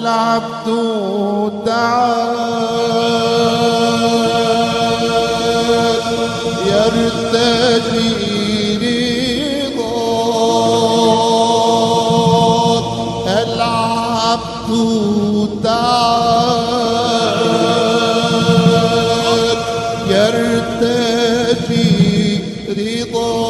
العبد دعا يرتجي رضاك العبد دعا يرتجي رضاك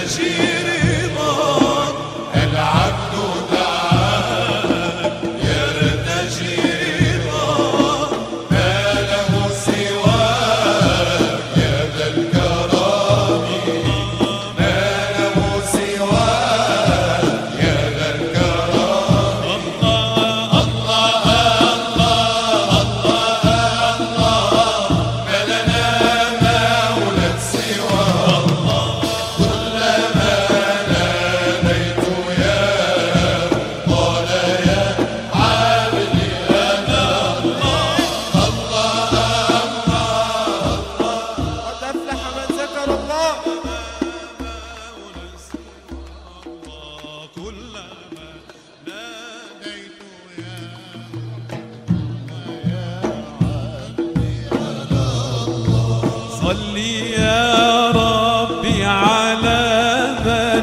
agir. صل يا ربي على من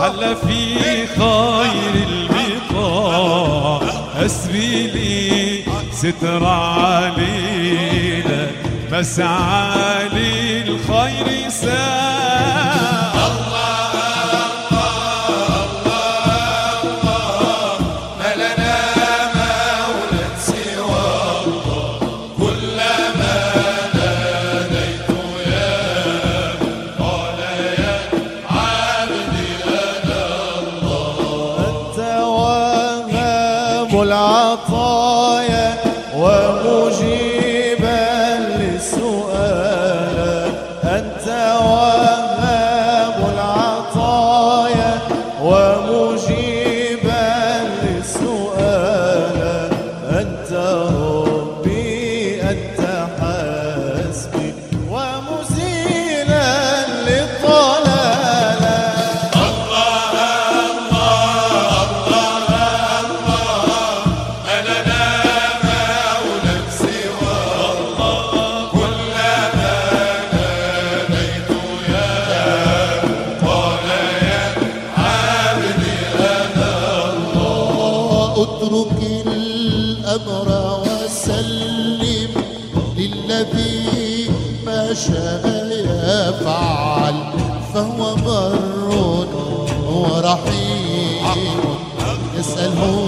هل في خير البقاء اسمي لي ستر علينا مسعى العطايا ومجيبا للسؤال أنت وأترك الأمر وسلم للذي ما شاء يفعل فهو بر ورحيم. يسأله